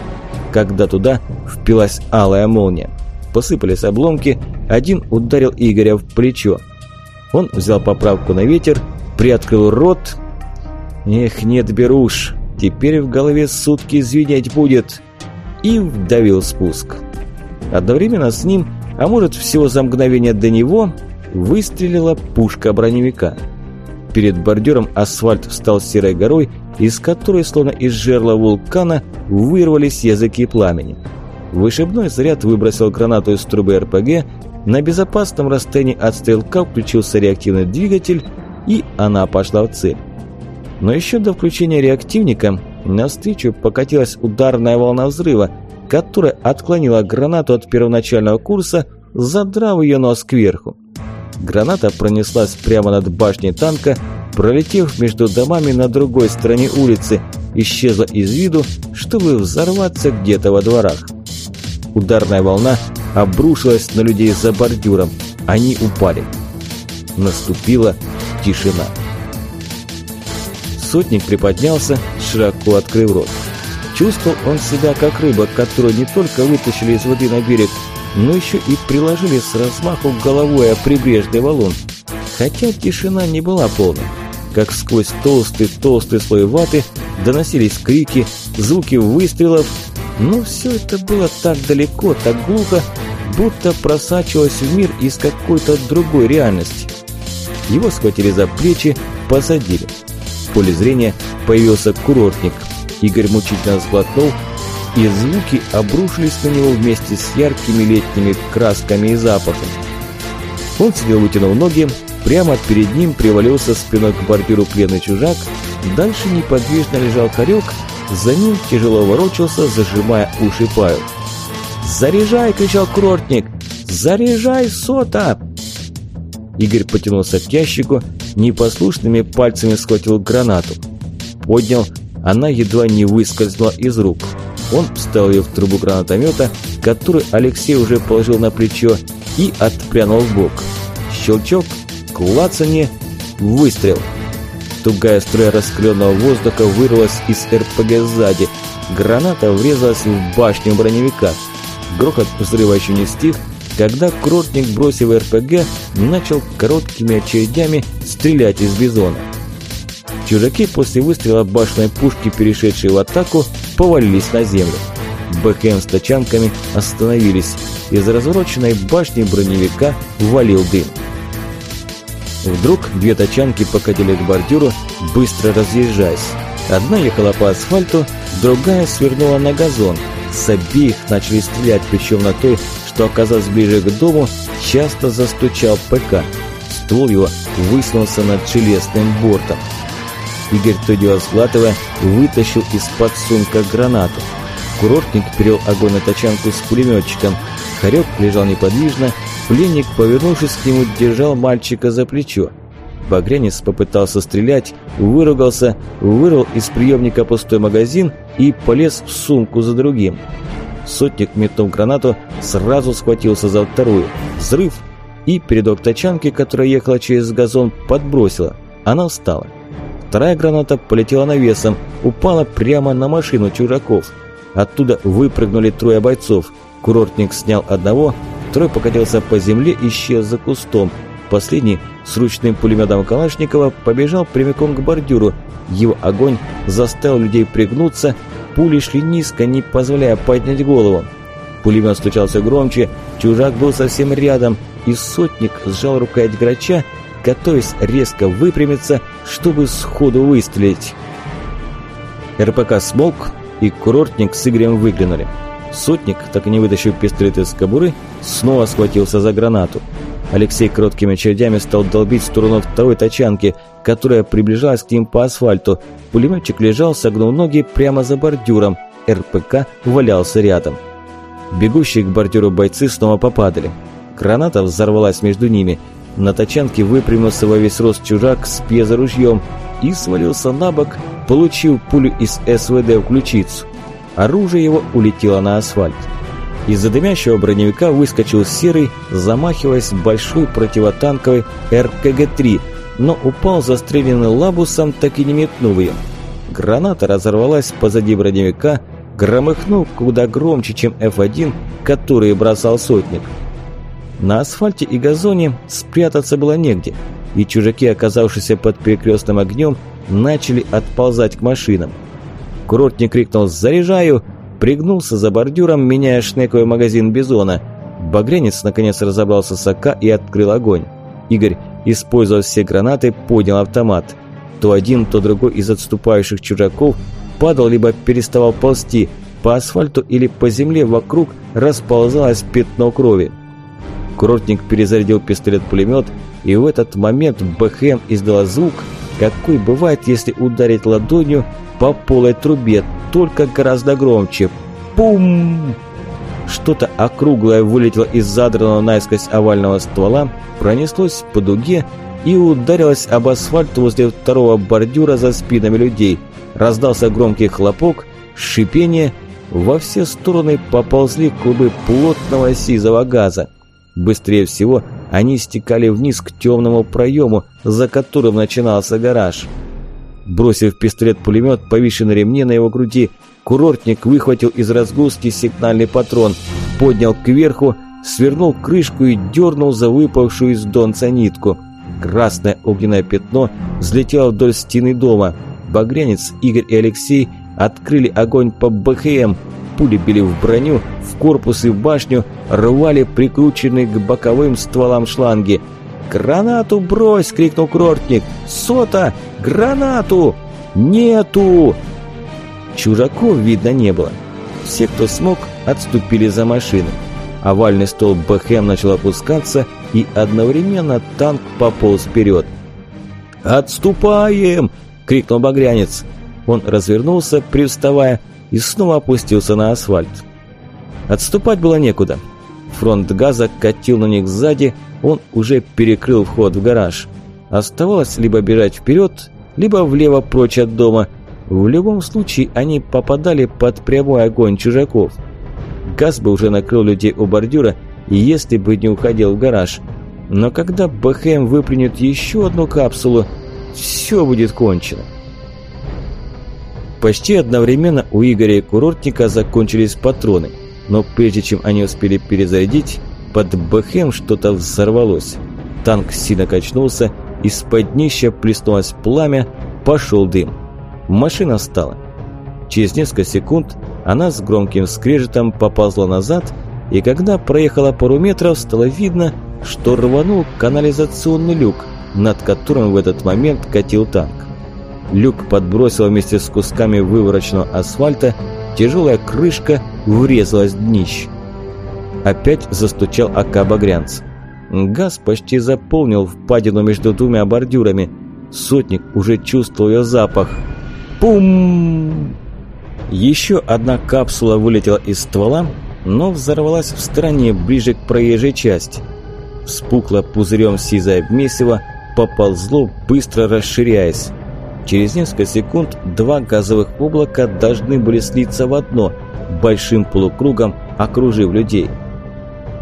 когда туда впилась алая молния посыпались обломки, один ударил Игоря в плечо. Он взял поправку на ветер, приоткрыл рот. Эх, нет, беруш, теперь в голове сутки звенеть будет. И вдавил спуск. Одновременно с ним, а может всего за мгновение до него, выстрелила пушка броневика. Перед бордюром асфальт встал серой горой, из которой, словно из жерла вулкана, вырвались языки пламени. Вышибной заряд выбросил гранату из трубы РПГ, на безопасном расстоянии от стрелка включился реактивный двигатель, и она пошла в цель. Но еще до включения реактивника навстречу покатилась ударная волна взрыва, которая отклонила гранату от первоначального курса, задрав ее нос кверху. Граната пронеслась прямо над башней танка, пролетев между домами на другой стороне улицы, исчезла из виду, чтобы взорваться где-то во дворах. Ударная волна обрушилась на людей за бордюром. Они упали. Наступила тишина. Сотник приподнялся, широко открыв рот. Чувствовал он себя как рыба, которую не только вытащили из воды на берег, но еще и приложили с размаху головой о прибрежный валун. Хотя тишина не была полной. Как сквозь толстый-толстый слой ваты доносились крики, звуки выстрелов, но все это было так далеко, так глухо, будто просачивалось в мир из какой-то другой реальности. Его схватили за плечи, посадили. В поле зрения появился курортник. Игорь мучительно сглотнул, и звуки обрушились на него вместе с яркими летними красками и запахами. Он сидел, вытянув ноги, прямо перед ним привалился спиной к бордюру пленный чужак, дальше неподвижно лежал хорек, за ним тяжело ворочался, зажимая уши Павел. «Заряжай!» – кричал курортник. «Заряжай, сота!» Игорь потянулся к ящику, непослушными пальцами схватил гранату. Поднял, она едва не выскользнула из рук. Он вставил ее в трубу гранатомета, который Алексей уже положил на плечо, и отпрянул в бок. Щелчок, клацанье, выстрел. Тугая струя раскаленного воздуха вырвалась из РПГ сзади. Граната врезалась в башню броневика. Грохот взрыва еще не стих, когда кротник, бросив РПГ, начал короткими очередями стрелять из бизона. Чужаки после выстрела башенной пушки, перешедшие в атаку, повалились на землю. БКМ с тачанками остановились. Из развороченной башни броневика валил дым. Вдруг две тачанки покатили к бордюру, быстро разъезжаясь. Одна ехала по асфальту, другая свернула на газон. С обеих начали стрелять, причем на той, что оказалась ближе к дому, часто застучал ПК. Ствол его высунулся над железным бортом. Игорь, то дело сглатывая, вытащил из-под сумка гранату. Курортник перел огонь на тачанку с пулеметчиком. Хорек лежал неподвижно, пленник, повернувшись к нему, держал мальчика за плечо. Багрянец попытался стрелять, выругался, вырвал из приемника пустой магазин и полез в сумку за другим. Сотник, метнув гранату, сразу схватился за вторую. Взрыв! И передок тачанки, которая ехала через газон, подбросила. Она встала. Вторая граната полетела навесом, упала прямо на машину чужаков. Оттуда выпрыгнули трое бойцов. Курортник снял одного, второй покатился по земле и исчез за кустом. Последний с ручным пулеметом Калашникова побежал прямиком к бордюру. Его огонь заставил людей пригнуться, пули шли низко, не позволяя поднять голову. Пулемет стучался громче, чужак был совсем рядом, и сотник сжал рукоять грача готовясь резко выпрямиться, чтобы сходу выстрелить. РПК смолк, и курортник с Игорем выглянули. Сотник, так и не вытащив пистолет из кобуры, снова схватился за гранату. Алексей короткими очередями стал долбить в сторону второй тачанки, которая приближалась к ним по асфальту. Пулеметчик лежал, согнув ноги прямо за бордюром. РПК валялся рядом. Бегущие к бордюру бойцы снова попадали. Граната взорвалась между ними – на тачанке выпрямился во весь рост чужак с пьезоружьем и свалился на бок, получив пулю из СВД в ключицу. Оружие его улетело на асфальт. Из-за дымящего броневика выскочил серый, замахиваясь большой противотанковой РКГ-3, но упал застреленный лабусом, так и не метнув ее. Граната разорвалась позади броневика, громыхнув куда громче, чем F1, который бросал сотник. На асфальте и газоне спрятаться было негде, и чужаки, оказавшиеся под перекрестным огнем, начали отползать к машинам. Курортник крикнул «Заряжаю!», пригнулся за бордюром, меняя шнековый магазин «Бизона». Багрянец наконец разобрался с АК и открыл огонь. Игорь, используя все гранаты, поднял автомат. То один, то другой из отступающих чужаков падал, либо переставал ползти. по асфальту или по земле вокруг расползалось пятно крови. Курортник перезарядил пистолет-пулемет, и в этот момент БХМ издала звук, какой бывает, если ударить ладонью по полой трубе, только гораздо громче. Пум! Что-то округлое вылетело из задранного наискось овального ствола, пронеслось по дуге и ударилось об асфальт возле второго бордюра за спинами людей. Раздался громкий хлопок, шипение, во все стороны поползли клубы плотного сизого газа. Быстрее всего они стекали вниз к темному проему, за которым начинался гараж. Бросив пистолет-пулемет, повисший на ремне на его груди, курортник выхватил из разгрузки сигнальный патрон, поднял кверху, свернул крышку и дернул за выпавшую из донца нитку. Красное огненное пятно взлетело вдоль стены дома. Багрянец, Игорь и Алексей открыли огонь по БХМ. Пули били в броню, в корпус и в башню, рвали прикрученные к боковым стволам шланги – «Гранату брось!» – крикнул Крортник. «Сота! Гранату! Нету!» Чужаков видно не было. Все, кто смог, отступили за машины. Овальный стол БХМ начал опускаться, и одновременно танк пополз вперед. «Отступаем!» – крикнул Багрянец. Он развернулся, привставая, и снова опустился на асфальт. Отступать было некуда. Фронт газа катил на них сзади, он уже перекрыл вход в гараж. Оставалось либо бежать вперед, либо влево прочь от дома. В любом случае они попадали под прямой огонь чужаков. Газ бы уже накрыл людей у бордюра, если бы не уходил в гараж. Но когда БХМ выплюнет еще одну капсулу, все будет кончено. Почти одновременно у Игоря и курортника закончились патроны, но прежде чем они успели перезарядить, под БХМ что-то взорвалось. Танк сильно качнулся, из-под днища плеснулось пламя, пошел дым. Машина встала. Через несколько секунд она с громким скрежетом поползла назад, и когда проехала пару метров, стало видно, что рванул канализационный люк, над которым в этот момент катил танк. Люк подбросил вместе с кусками вывороченного асфальта, тяжелая крышка врезалась в днище. Опять застучал АК «Багрянц». Газ почти заполнил впадину между двумя бордюрами. Сотник уже чувствовал ее запах. Пум! Еще одна капсула вылетела из ствола, но взорвалась в стороне, ближе к проезжей части. Вспухло пузырем сизое месиво, поползло, быстро расширяясь. Через несколько секунд два газовых облака должны были слиться в одно, большим полукругом окружив людей.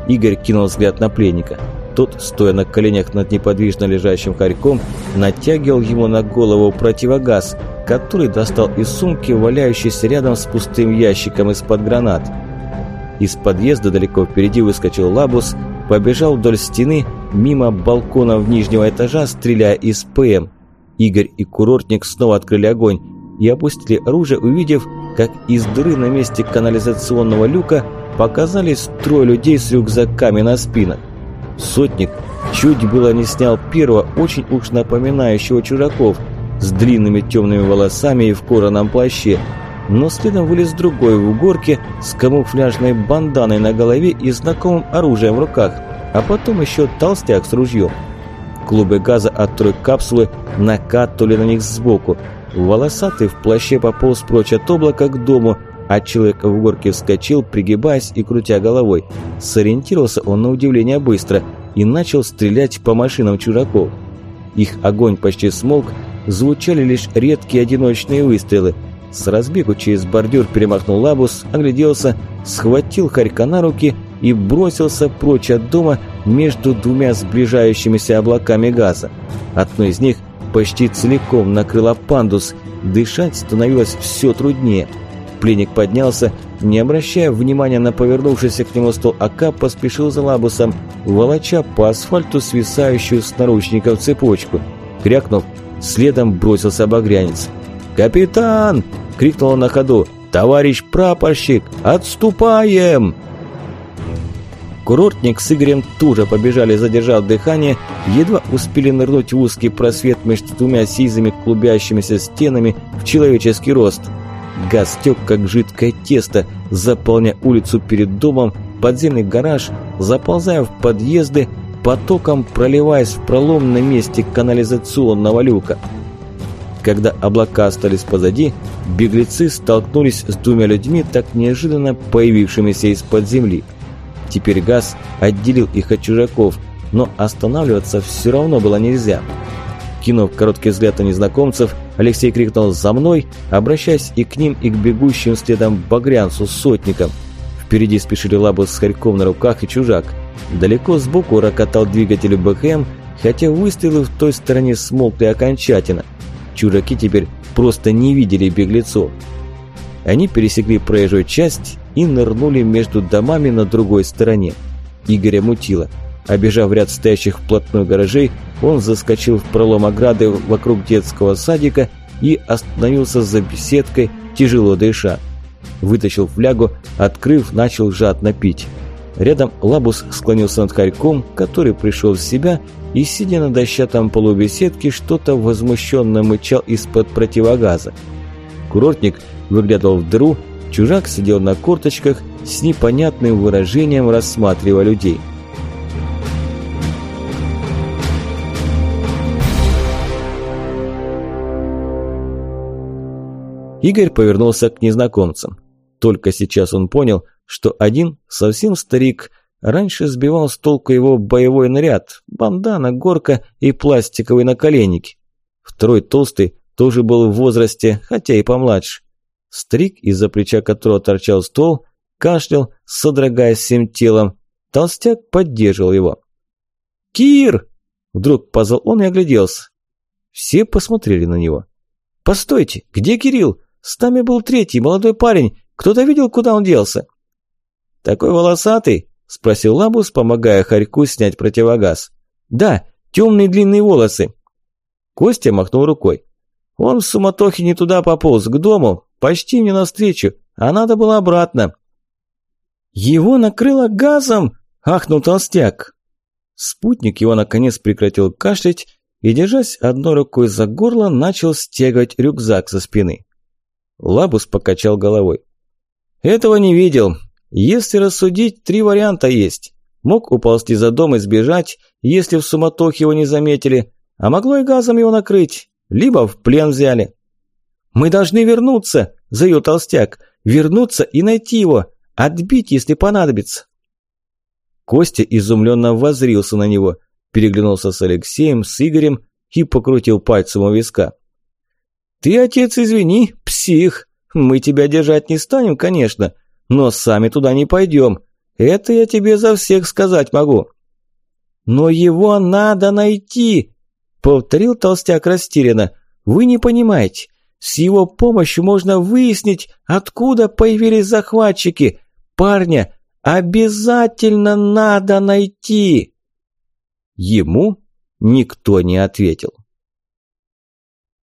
Игорь кинул взгляд на пленника. Тот, стоя на коленях над неподвижно лежащим хорьком, натягивал ему на голову противогаз, который достал из сумки, валяющейся рядом с пустым ящиком из-под гранат. Из подъезда далеко впереди выскочил Лабус, побежал вдоль стены, мимо балконов нижнего этажа, стреляя из ПМ. Игорь и курортник снова открыли огонь и опустили оружие, увидев, как из дыры на месте канализационного люка показались трое людей с рюкзаками на спинах. Сотник чуть было не снял первого, очень уж напоминающего чужаков, с длинными темными волосами и в кожаном плаще, но следом вылез другой в угорке с камуфляжной банданой на голове и знакомым оружием в руках, а потом еще толстяк с ружьем. Клубы газа от трой капсулы накатывали на них сбоку. Волосатый в плаще пополз прочь от облака к дому – а человек в горке вскочил, пригибаясь и крутя головой. Сориентировался он на удивление быстро и начал стрелять по машинам чужаков. Их огонь почти смолк, звучали лишь редкие одиночные выстрелы. С разбегу через бордюр перемахнул лабус, огляделся, схватил хорька на руки и бросился прочь от дома между двумя сближающимися облаками газа. Одно из них почти целиком накрыло пандус, дышать становилось все труднее – Пленник поднялся, не обращая внимания на повернувшийся к нему стол АК, поспешил за лабусом, волоча по асфальту свисающую с наручников цепочку. Крякнув, следом бросился багрянец. «Капитан!» — крикнул он на ходу. «Товарищ прапорщик, отступаем!» Курортник с Игорем тоже побежали, задержав дыхание, едва успели нырнуть в узкий просвет между двумя сизыми клубящимися стенами в человеческий рост – Газ тек, как жидкое тесто, заполняя улицу перед домом, подземный гараж, заползая в подъезды, потоком проливаясь в пролом на месте канализационного люка. Когда облака остались позади, беглецы столкнулись с двумя людьми, так неожиданно появившимися из-под земли. Теперь газ отделил их от чужаков, но останавливаться все равно было нельзя. Кинув короткий взгляд на незнакомцев, Алексей крикнул «За мной!», обращаясь и к ним, и к бегущим следом багрянцу с сотником. Впереди спешили Лабус с хорьком на руках и чужак. Далеко сбоку рокотал двигатель БХМ, хотя выстрелы в той стороне смолкли окончательно. Чужаки теперь просто не видели беглецов. Они пересекли проезжую часть и нырнули между домами на другой стороне. Игоря мутило. Обежав ряд стоящих вплотную гаражей, он заскочил в пролом ограды вокруг детского садика и остановился за беседкой, тяжело дыша. Вытащил флягу, открыв, начал жадно пить. Рядом Лабус склонился над хорьком, который пришел в себя и, сидя на дощатом полу беседки, что-то возмущенно мычал из-под противогаза. Курортник выглядывал в дыру, чужак сидел на корточках с непонятным выражением, рассматривая людей. Игорь повернулся к незнакомцам. Только сейчас он понял, что один, совсем старик, раньше сбивал с толку его боевой наряд, бандана, горка и пластиковые наколенники. Второй толстый тоже был в возрасте, хотя и помладше. Старик, из-за плеча которого торчал стол, кашлял, содрогаясь всем телом. Толстяк поддерживал его. «Кир!» – вдруг позвал он и огляделся. Все посмотрели на него. «Постойте, где Кирилл? С нами был третий, молодой парень. Кто-то видел, куда он делся?» «Такой волосатый?» – спросил Лабус, помогая Харьку снять противогаз. «Да, темные длинные волосы». Костя махнул рукой. «Он в суматохе не туда пополз, к дому, почти мне навстречу, а надо было обратно». «Его накрыло газом!» – ахнул толстяк. Спутник его наконец прекратил кашлять и, держась одной рукой за горло, начал стягивать рюкзак со спины. Лабус покачал головой. «Этого не видел. Если рассудить, три варианта есть. Мог уползти за дом и сбежать, если в суматохе его не заметили, а могло и газом его накрыть, либо в плен взяли». «Мы должны вернуться», – заявил толстяк. «Вернуться и найти его, отбить, если понадобится». Костя изумленно возрился на него, переглянулся с Алексеем, с Игорем и покрутил пальцем у виска. «Ты, отец, извини, псих. Мы тебя держать не станем, конечно, но сами туда не пойдем. Это я тебе за всех сказать могу». «Но его надо найти!» – повторил толстяк растерянно. «Вы не понимаете. С его помощью можно выяснить, откуда появились захватчики. Парня обязательно надо найти!» Ему никто не ответил.